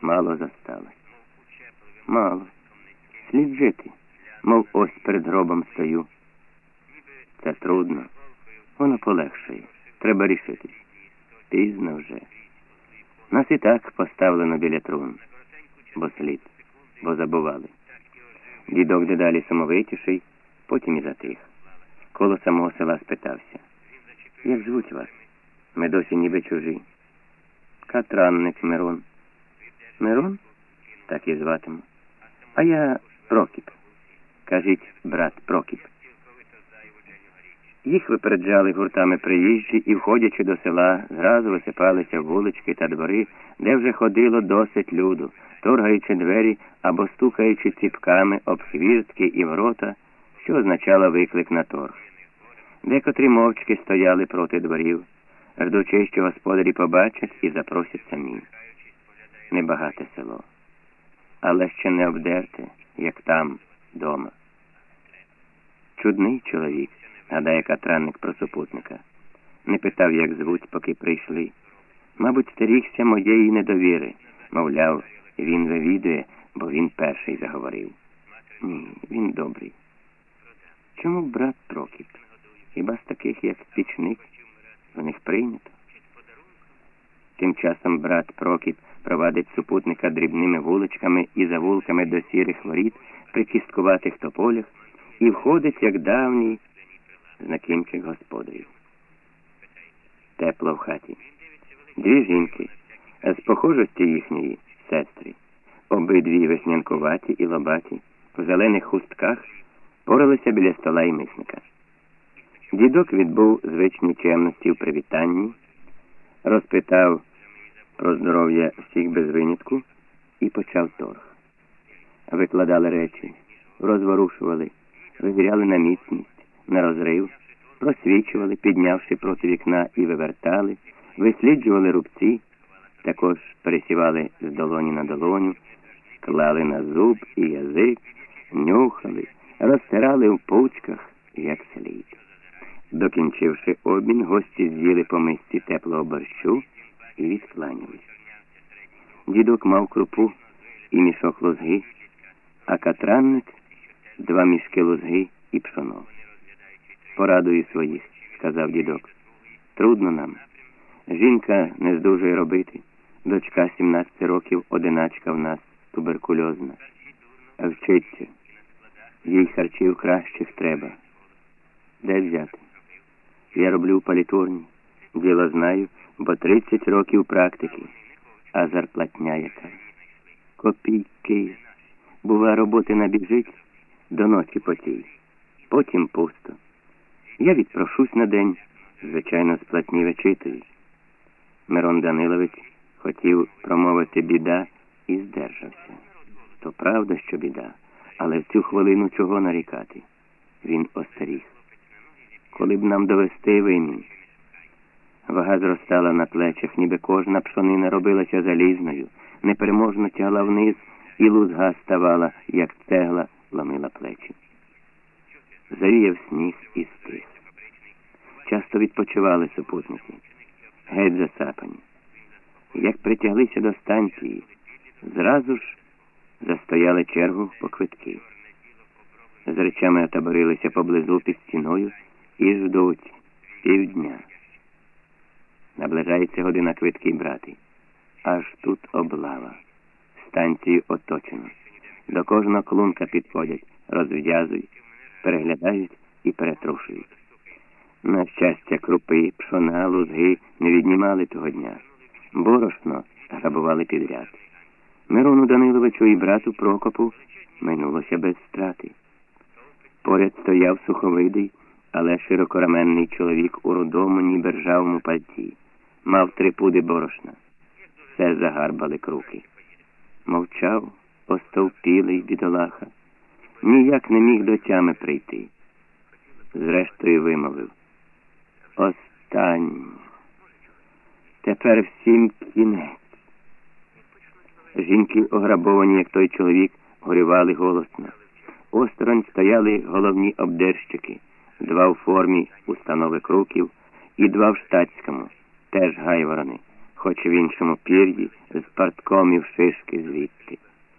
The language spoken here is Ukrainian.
Мало засталось. Мало. Слід жити, мов ось перед гробом стою. Це трудно. Воно полегшає. Треба рішитись. Пізно вже. Нас і так поставлено біля трун. Бо слід, бо забували. Дідок дедалі самовитіший, потім і затих. Коло самого села спитався. Як звуть вас? Ми досі ніби чужі. Катранник Мирон. Мирон? Так і зватиму. А я Прокіп. Кажіть, брат Прокіп. Їх випереджали гуртами приїжджі і, входячи до села, зразу висипалися вулички та двори, де вже ходило досить люду, торгаючи двері або стукаючи ціпками об хвіртки і ворота, що означало виклик на торг. Декотрі мовчки стояли проти дворів, ждучи, що господарі побачать і запросять самі. Небагате село, але ще не обдерте, як там, дома. Чудний чоловік, гадає катранник про супутника. Не питав, як звуть, поки прийшли. Мабуть, стерігся моєї недовіри. Мовляв, він вивідує, бо він перший заговорив. Ні, він добрий. Чому брат Прокіп? Хіба з таких, як пічник, часом брат Прокіп провадить супутника дрібними вуличками і завулками до сірих воріт при кісткуватих тополях і входить, як давній знакимчик господарів. Тепло в хаті. Дві жінки, з похожості їхньої сестри, обидві веснянкуваті і лобаті, в зелених хустках поралися біля стола і мисника. Дідок відбув звичні чемності в привітанні, розпитав про здоров'я всіх без винятку і почав торг. Викладали речі, розворушували, вивіряли на міцність, на розрив, просвічували, піднявши проти вікна і вивертали, висліджували рубці, також пересівали з долоні на долоню, клали на зуб і язик, нюхали, розтирали в пучках, як слід. Докінчивши обмін, гості з'їли по мисці теплого борщу і відкланялись. Дідок мав крупу і мішок лозги, а катранник два мішки лозги і пшоно. Порадую своїх, сказав дідок. Трудно нам. Жінка не здужує робити. Дочка 17 років, одиначка в нас, туберкульозна. Вчиться. Їй харчів кращих треба. Де взяти? Я роблю палітурні. Діло знаю, бо 30 років практики, а зарплатня яка. Копійки. Бува, роботи набіжить до ночі потій. Потім пусто. Я відпрошусь на день, звичайно, з платні вичитують. Мирон Данилович хотів промовити біда і здержався. То правда, що біда, але в цю хвилину чого нарікати? Він остеріг. Коли б нам довести винен. Вага зростала на плечах, ніби кожна пшонина робилася залізною, непереможно тягла вниз, і лузга ставала, як цегла, ломила плечі. Завіяв сніг і стих. Часто відпочивали супутники, геть засапані. Як притяглися до станції, зразу ж застояли чергу по квитки. З речами отаборилися поблизу під стіною і ждуть півдня. Наближається година квитки брати. Аж тут облава. Станцію оточено. До кожного клунка підходять, розв'язують, переглядають і перетрушують. На щастя, крупи, пшона, лузги не віднімали того дня. Борошно грабували підряд. Мирону Даниловичу і брату Прокопу минулося без страти. Поряд стояв суховидий, але широкораменний чоловік у рудому, ніби ржавому пальці. Мав три пуди борошна. Все загарбали круки. Мовчав, остовпілий бідолаха. Ніяк не міг до тями прийти. Зрештою вимовив. Останнє. Тепер всім кінець. Жінки, ограбовані, як той чоловік, горювали голосно. Осторонь стояли головні обдерщики, два в формі установи круків і два в штатському, теж гайворони, хоч в іншому пір'ї, з партком і в шишки звідти.